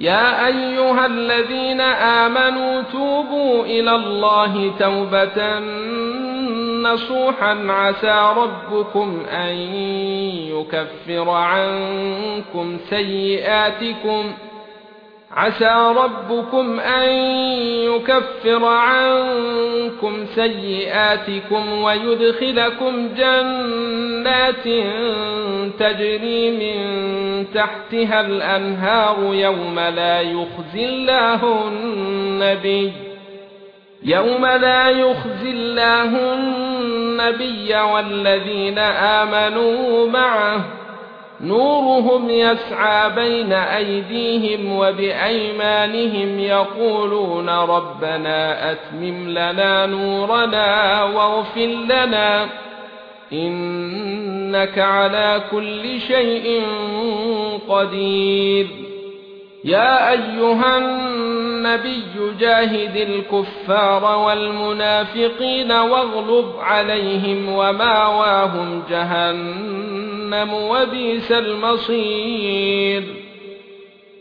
يا أيها الذين آمنوا توبوا إلى الله توبة نصوحا عسى ربكم أن يكفر عنكم سيئاتكم عسى ربكم أن يكفر عنكم سيئاتكم ويدخلكم جنات تجري من تحتها الأنهار يوم لا يخزي الله النبي يوم لا يخزي الله النبي والذين آمنوا معه نورهم يسعى بين أيديهم وبأيمانهم يقولون ربنا أتمم لنا نورنا واغفر لنا إنك على كل شيء قدير. يا أيها النبي جاهد الكفار والمنافقين واغلظ عليهم وماواهم جهنم وبئس المصير.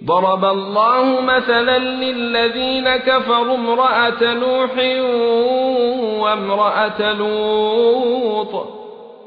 ضرب الله مثلا للذين كفروا امرأة نوح وامرأة لوط.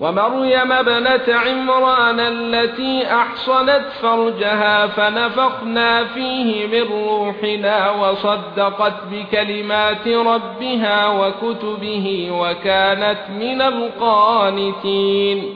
ومريم ابنة عمران التي أحصنت فرجها فنفخنا فيه من روحنا وصدقت بكلمات ربها وكتبه وكانت من القانتين.